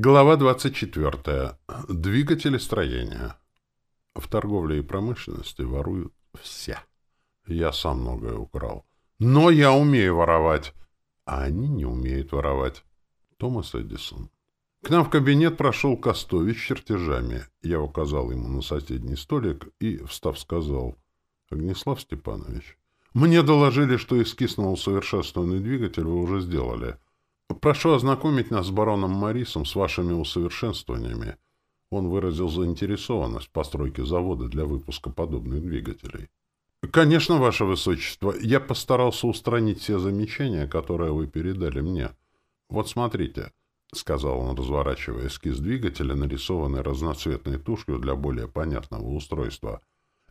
Глава 24. Двигатели строения. В торговле и промышленности воруют все. Я сам многое украл. Но я умею воровать. А они не умеют воровать. Томас Эдисон. К нам в кабинет прошел Костович с чертежами. Я указал ему на соседний столик и, встав, сказал. Огнеслав Степанович, мне доложили, что эскиз на усовершенствованный двигатель вы уже сделали. — Прошу ознакомить нас с бароном Марисом с вашими усовершенствованиями. Он выразил заинтересованность в постройке завода для выпуска подобных двигателей. Конечно, ваше высочество, я постарался устранить все замечания, которые вы передали мне. Вот смотрите, сказал он, разворачивая эскиз двигателя, нарисованный разноцветной тушью для более понятного устройства.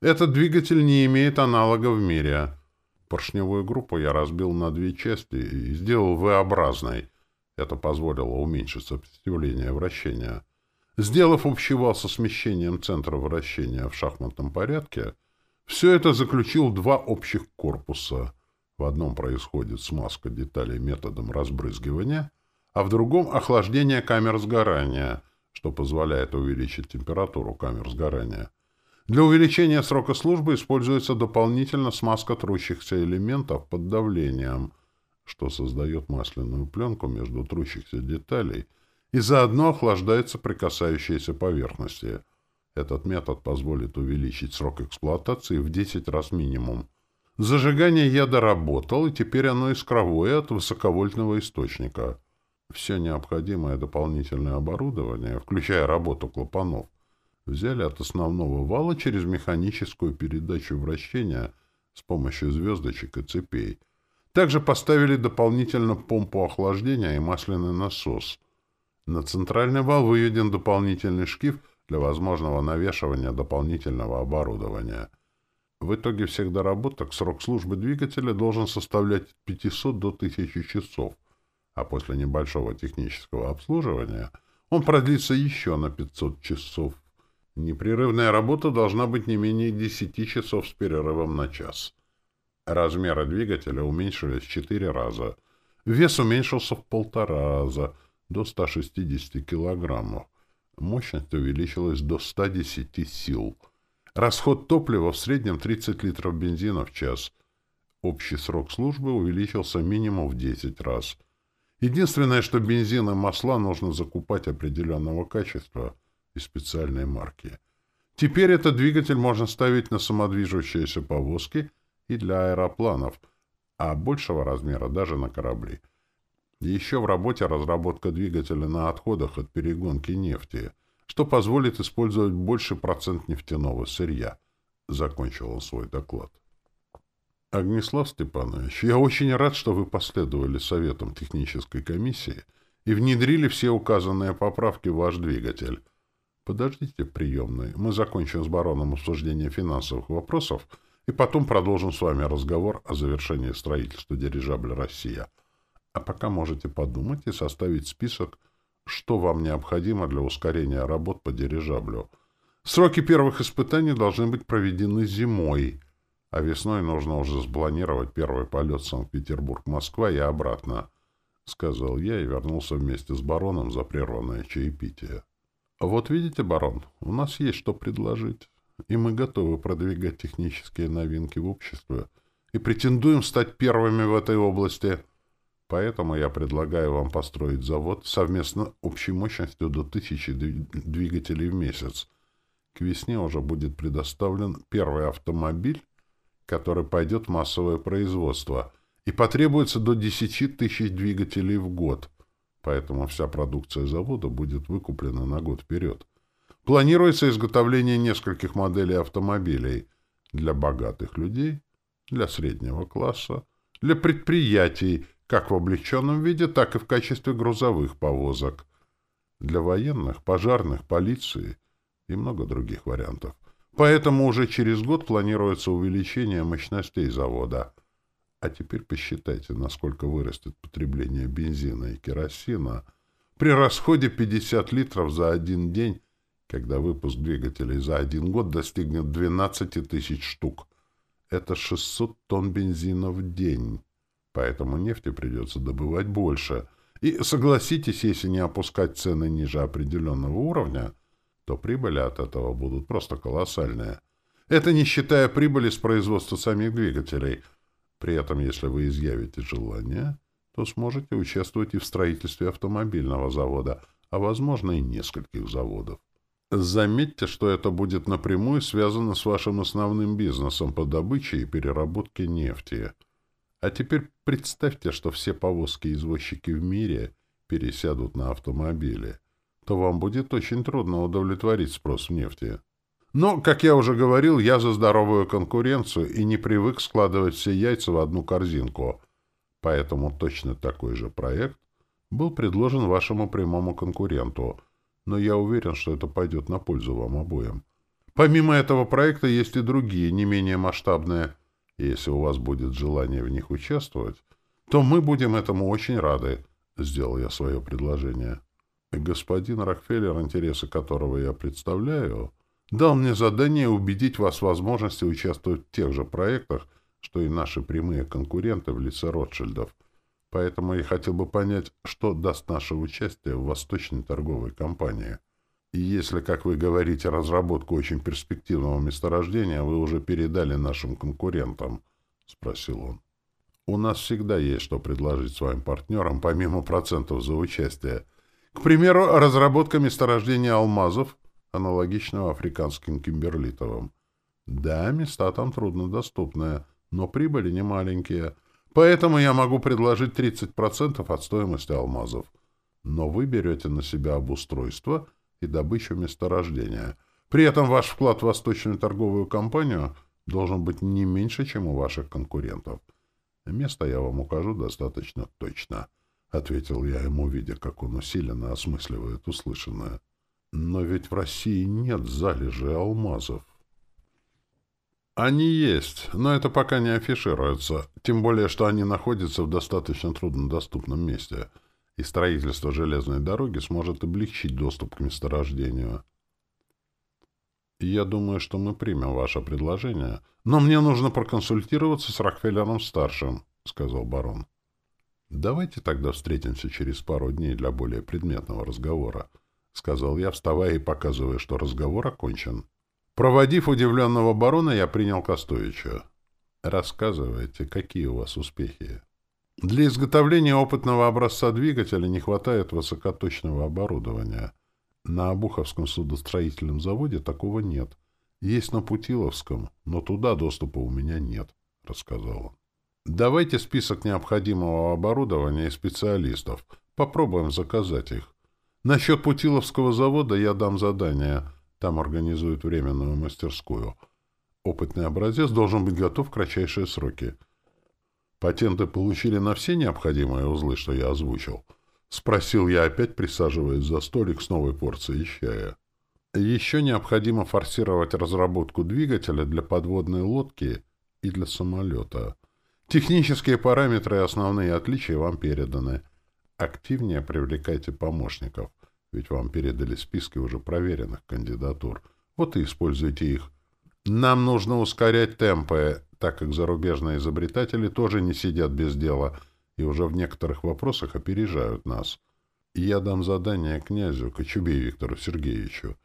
Этот двигатель не имеет аналога в мире. Поршневую группу я разбил на две части и сделал V-образной. Это позволило уменьшить сопротивление вращения. Сделав общий вал со смещением центра вращения в шахматном порядке, все это заключил два общих корпуса. В одном происходит смазка деталей методом разбрызгивания, а в другом — охлаждение камер сгорания, что позволяет увеличить температуру камер сгорания. Для увеличения срока службы используется дополнительно смазка трущихся элементов под давлением, что создает масляную пленку между трущихся деталей и заодно охлаждается прикасающиеся поверхности. Этот метод позволит увеличить срок эксплуатации в 10 раз минимум. Зажигание я доработал, и теперь оно искровое от высоковольтного источника. Все необходимое дополнительное оборудование, включая работу клапанов, взяли от основного вала через механическую передачу вращения с помощью звездочек и цепей. Также поставили дополнительно помпу охлаждения и масляный насос. На центральный вал выведен дополнительный шкив для возможного навешивания дополнительного оборудования. В итоге всех доработок срок службы двигателя должен составлять от 500 до 1000 часов, а после небольшого технического обслуживания он продлится еще на 500 часов. Непрерывная работа должна быть не менее 10 часов с перерывом на час. Размеры двигателя уменьшились в 4 раза. Вес уменьшился в полтора раза, до 160 килограммов. Мощность увеличилась до 110 сил. Расход топлива в среднем 30 литров бензина в час. Общий срок службы увеличился минимум в 10 раз. Единственное, что бензин и масла нужно закупать определенного качества – и специальные марки. Теперь этот двигатель можно ставить на самодвижущиеся повозки и для аэропланов, а большего размера даже на корабли. Еще в работе разработка двигателя на отходах от перегонки нефти, что позволит использовать больше процент нефтяного сырья, закончил он свой доклад. Огнеслав Степанович, я очень рад, что вы последовали советам технической комиссии и внедрили все указанные поправки в ваш двигатель. Подождите приемной. Мы закончим с бароном обсуждение финансовых вопросов и потом продолжим с вами разговор о завершении строительства дирижабля «Россия». А пока можете подумать и составить список, что вам необходимо для ускорения работ по дирижаблю. Сроки первых испытаний должны быть проведены зимой, а весной нужно уже спланировать первый полет Санкт-Петербург-Москва и обратно, — сказал я и вернулся вместе с бароном за прерванное чаепитие. А вот видите, барон, у нас есть что предложить, и мы готовы продвигать технические новинки в обществе и претендуем стать первыми в этой области. Поэтому я предлагаю вам построить завод совместно общей мощностью до тысячи двигателей в месяц. К весне уже будет предоставлен первый автомобиль, который пойдет в массовое производство, и потребуется до 10 тысяч двигателей в год – поэтому вся продукция завода будет выкуплена на год вперед. Планируется изготовление нескольких моделей автомобилей для богатых людей, для среднего класса, для предприятий, как в облегченном виде, так и в качестве грузовых повозок, для военных, пожарных, полиции и много других вариантов. Поэтому уже через год планируется увеличение мощностей завода – а теперь посчитайте, насколько вырастет потребление бензина и керосина при расходе 50 литров за один день, когда выпуск двигателей за один год достигнет 12 тысяч штук. Это 600 тонн бензина в день, поэтому нефти придется добывать больше. И согласитесь, если не опускать цены ниже определенного уровня, то прибыли от этого будут просто колоссальные. Это не считая прибыли с производства самих двигателей – при этом, если вы изъявите желание, то сможете участвовать и в строительстве автомобильного завода, а, возможно, и нескольких заводов. Заметьте, что это будет напрямую связано с вашим основным бизнесом по добыче и переработке нефти. А теперь представьте, что все повозки и извозчики в мире пересядут на автомобили. То вам будет очень трудно удовлетворить спрос в нефти. Но, как я уже говорил, я за здоровую конкуренцию и не привык складывать все яйца в одну корзинку. Поэтому точно такой же проект был предложен вашему прямому конкуренту. Но я уверен, что это пойдет на пользу вам обоим. Помимо этого проекта есть и другие, не менее масштабные. И если у вас будет желание в них участвовать, то мы будем этому очень рады, — сделал я свое предложение. Господин Рокфеллер, интересы которого я представляю, — дал мне задание убедить вас в возможности участвовать в тех же проектах, что и наши прямые конкуренты в лице Ротшильдов. Поэтому я хотел бы понять, что даст наше участие в Восточной торговой компании. И если, как вы говорите, разработку очень перспективного месторождения вы уже передали нашим конкурентам, — спросил он. У нас всегда есть что предложить своим партнерам, помимо процентов за участие. К примеру, разработка месторождения алмазов — аналогичного африканским кимберлитовым. Да, места там труднодоступные, но прибыли не маленькие, Поэтому я могу предложить 30% от стоимости алмазов. Но вы берете на себя обустройство и добычу месторождения. При этом ваш вклад в восточную торговую компанию должен быть не меньше, чем у ваших конкурентов. Место я вам укажу достаточно точно, — ответил я ему, видя, как он усиленно осмысливает услышанное. Но ведь в России нет залежи а алмазов. Они есть, но это пока не афишируется, тем более, что они находятся в достаточно труднодоступном месте, и строительство железной дороги сможет облегчить доступ к месторождению. Я думаю, что мы примем ваше предложение, но мне нужно проконсультироваться с Рокфеллером-старшим, — сказал барон. Давайте тогда встретимся через пару дней для более предметного разговора сказал я, вставая и показывая, что разговор окончен. Проводив удивленного барона, я принял Костовича. Рассказывайте, какие у вас успехи? Для изготовления опытного образца двигателя не хватает высокоточного оборудования. На Обуховском судостроительном заводе такого нет. Есть на Путиловском, но туда доступа у меня нет, — рассказал он. Давайте список необходимого оборудования и специалистов. Попробуем заказать их. Насчет Путиловского завода я дам задание. Там организуют временную мастерскую. Опытный образец должен быть готов в кратчайшие сроки. Патенты получили на все необходимые узлы, что я озвучил. Спросил я опять, присаживаясь за столик с новой порцией чая. Еще необходимо форсировать разработку двигателя для подводной лодки и для самолета. Технические параметры и основные отличия вам переданы активнее привлекайте помощников, ведь вам передали списки уже проверенных кандидатур. Вот и используйте их. Нам нужно ускорять темпы, так как зарубежные изобретатели тоже не сидят без дела и уже в некоторых вопросах опережают нас. Я дам задание князю Кочубею Виктору Сергеевичу.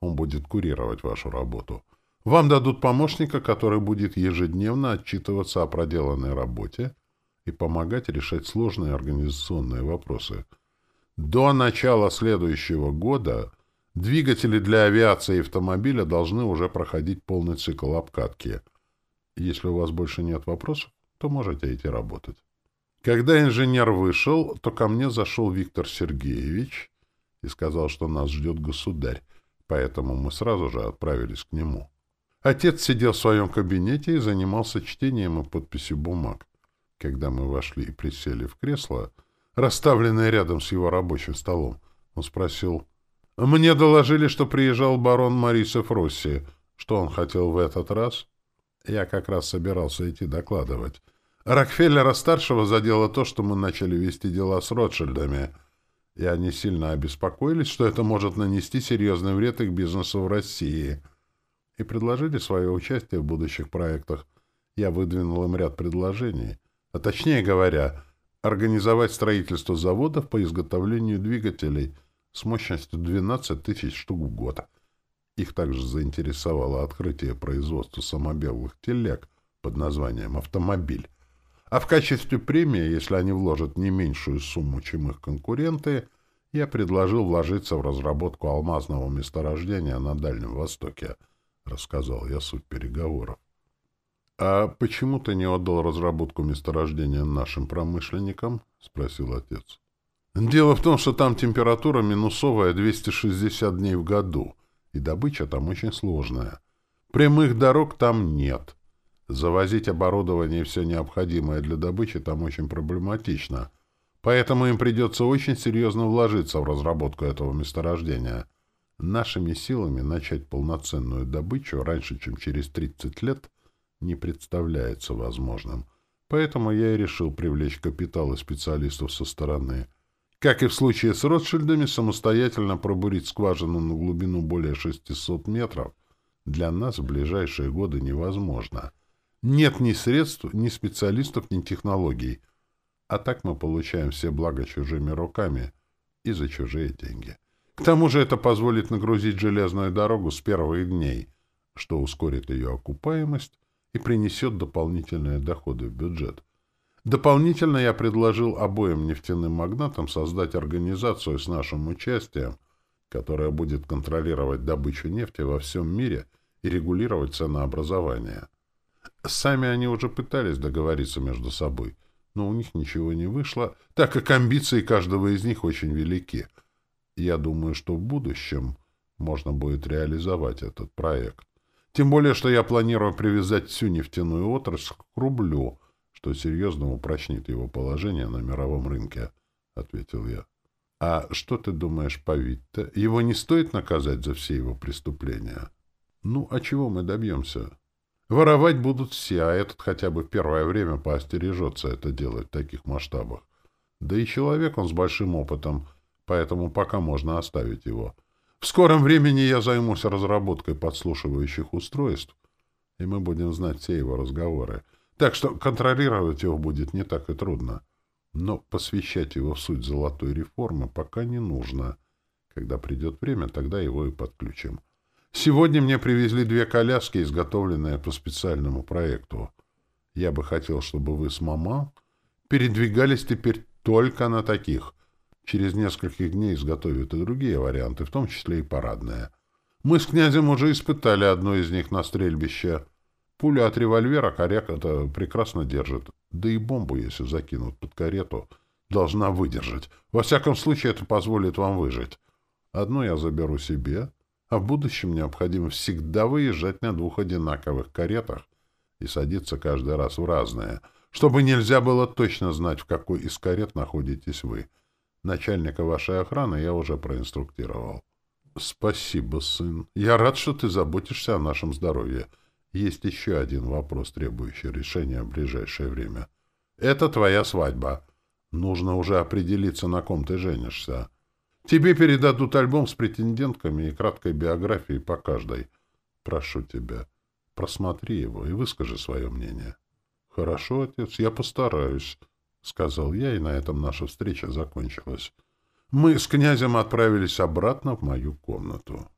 Он будет курировать вашу работу. Вам дадут помощника, который будет ежедневно отчитываться о проделанной работе и помогать решать сложные организационные вопросы. До начала следующего года двигатели для авиации и автомобиля должны уже проходить полный цикл обкатки. Если у вас больше нет вопросов, то можете идти работать. Когда инженер вышел, то ко мне зашел Виктор Сергеевич и сказал, что нас ждет государь, поэтому мы сразу же отправились к нему. Отец сидел в своем кабинете и занимался чтением и подписью бумаг. Когда мы вошли и присели в кресло, расставленное рядом с его рабочим столом, он спросил. «Мне доложили, что приезжал барон Марисов Росси. Что он хотел в этот раз?» Я как раз собирался идти докладывать. Рокфеллера-старшего задело то, что мы начали вести дела с Ротшильдами, и они сильно обеспокоились, что это может нанести серьезный вред их бизнесу в России, и предложили свое участие в будущих проектах. Я выдвинул им ряд предложений — а точнее говоря, организовать строительство заводов по изготовлению двигателей с мощностью 12 тысяч штук в год. Их также заинтересовало открытие производства самобелых телег под названием «Автомобиль». А в качестве премии, если они вложат не меньшую сумму, чем их конкуренты, я предложил вложиться в разработку алмазного месторождения на Дальнем Востоке, рассказал я суть переговоров. «А почему ты не отдал разработку месторождения нашим промышленникам?» — спросил отец. «Дело в том, что там температура минусовая 260 дней в году, и добыча там очень сложная. Прямых дорог там нет. Завозить оборудование и все необходимое для добычи там очень проблематично, поэтому им придется очень серьезно вложиться в разработку этого месторождения. Нашими силами начать полноценную добычу раньше, чем через 30 лет — не представляется возможным. Поэтому я и решил привлечь капитал и специалистов со стороны. Как и в случае с Ротшильдами, самостоятельно пробурить скважину на глубину более 600 метров для нас в ближайшие годы невозможно. Нет ни средств, ни специалистов, ни технологий. А так мы получаем все блага чужими руками и за чужие деньги. К тому же это позволит нагрузить железную дорогу с первых дней, что ускорит ее окупаемость и принесет дополнительные доходы в бюджет. Дополнительно я предложил обоим нефтяным магнатам создать организацию с нашим участием, которая будет контролировать добычу нефти во всем мире и регулировать ценообразование. Сами они уже пытались договориться между собой, но у них ничего не вышло, так как амбиции каждого из них очень велики. Я думаю, что в будущем можно будет реализовать этот проект. Тем более, что я планирую привязать всю нефтяную отрасль к рублю, что серьезно упрочнит его положение на мировом рынке, — ответил я. — А что ты думаешь по Витте? Его не стоит наказать за все его преступления? — Ну, а чего мы добьемся? Воровать будут все, а этот хотя бы первое время поостережется это делать в таких масштабах. Да и человек он с большим опытом, поэтому пока можно оставить его. — в скором времени я займусь разработкой подслушивающих устройств, и мы будем знать все его разговоры. Так что контролировать его будет не так и трудно. Но посвящать его в суть золотой реформы пока не нужно. Когда придет время, тогда его и подключим. Сегодня мне привезли две коляски, изготовленные по специальному проекту. Я бы хотел, чтобы вы с мама передвигались теперь только на таких — Через несколько дней изготовят и другие варианты, в том числе и парадные. Мы с князем уже испытали одну из них на стрельбище. Пуля от револьвера коряк это прекрасно держит. Да и бомбу, если закинут под карету, должна выдержать. Во всяком случае, это позволит вам выжить. Одну я заберу себе, а в будущем необходимо всегда выезжать на двух одинаковых каретах и садиться каждый раз в разные, чтобы нельзя было точно знать, в какой из карет находитесь вы начальника вашей охраны я уже проинструктировал. Спасибо, сын. Я рад, что ты заботишься о нашем здоровье. Есть еще один вопрос, требующий решения в ближайшее время. Это твоя свадьба. Нужно уже определиться, на ком ты женишься. Тебе передадут альбом с претендентками и краткой биографией по каждой. Прошу тебя, просмотри его и выскажи свое мнение. Хорошо, отец, я постараюсь. — сказал я, и на этом наша встреча закончилась. Мы с князем отправились обратно в мою комнату.